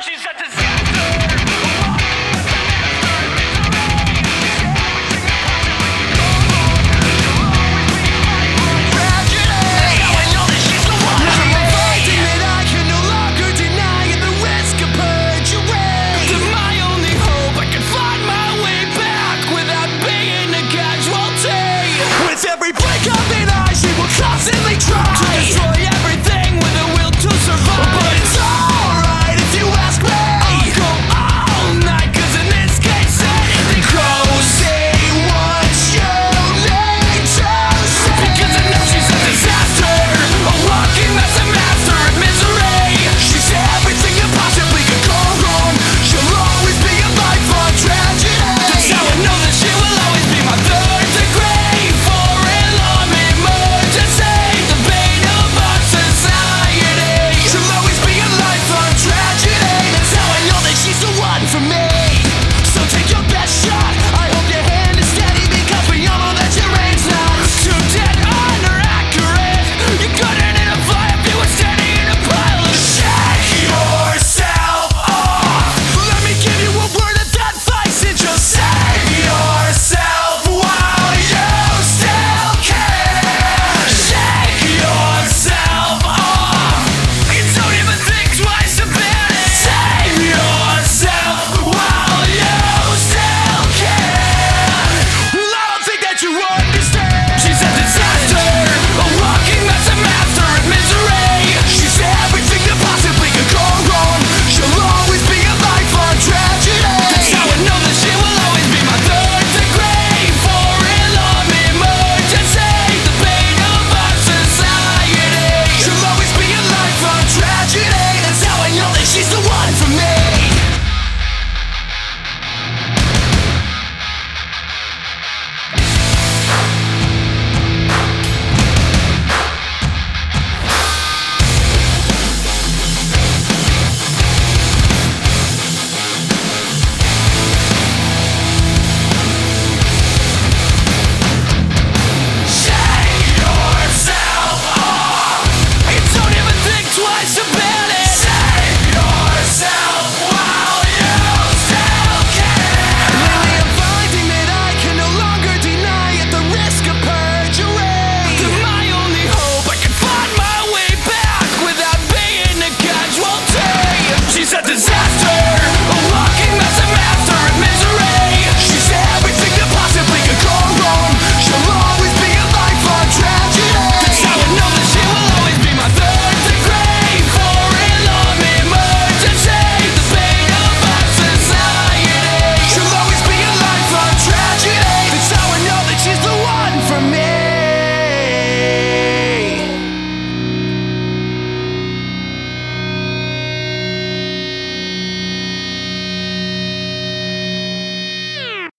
she's got